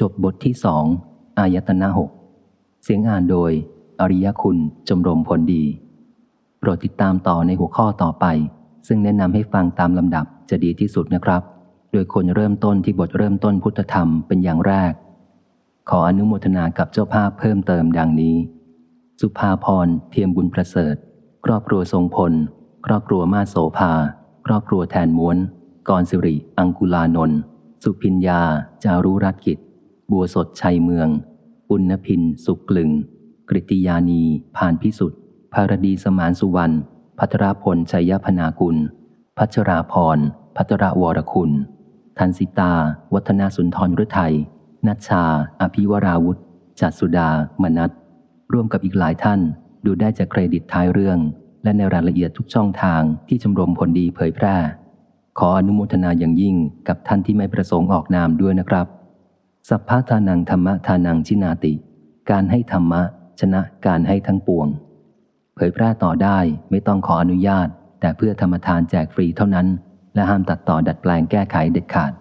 จบบทที่สองอายตนะหกเสียงอ่านโดย อริยคุณจมรมผลดี โปรดติดตามต่อในหัวข้อต่อไป ซึ่งแนะนำให้ฟังตามลำดับจะดีที่สุดนะครับ โดยคนเริ่มต้นที่บทเริ่มต้นพุทธธรรมเป็นอย่างแรก ขออนุโมทนากับเจ้าภาพเพิ่มเติมดังนี้ สุภาพรเทียมบุญประเสริฐ ครอบครัวทรงพล ครอบครัวมาโสภา ครอบครัวแทนม้วนกรสิริ อังกุลานนสุพิญญา จารุรัตกิจ บัวสดชัยเมืองปุณพิน สุกลึง กริติยานีผ่านพิสุทธิ์ภารดีสมานสุวรรณ พัทราพลชัยพนากุล พัชราพร พัทราวรคุณ ทันสิตา วัฒนาสุนทรฤทัย นัชชา อภิวราวุธจัดสุดา มนัทร่วมกับอีกหลายท่าน ดูได้จากเครดิตท้ายเรื่อง และในรายละเอียดทุกช่องทางที่ชมรมผลดีเผยแพร่ ขออนุโมทนาอย่างยิ่งกับท่านที่ไม่ประสงค์ออกนามด้วยนะครับ สัพพะทานังธรรมะทานังชินาติ การให้ธรรมะ ชนะการให้ทั้งปวง เผยแพร่ต่อได้ไม่ต้องขออนุญาต แต่เพื่อธรรมทานแจกฟรีเท่านั้น และห้ามตัดต่อดัดแปลงแก้ไขเด็ดขาด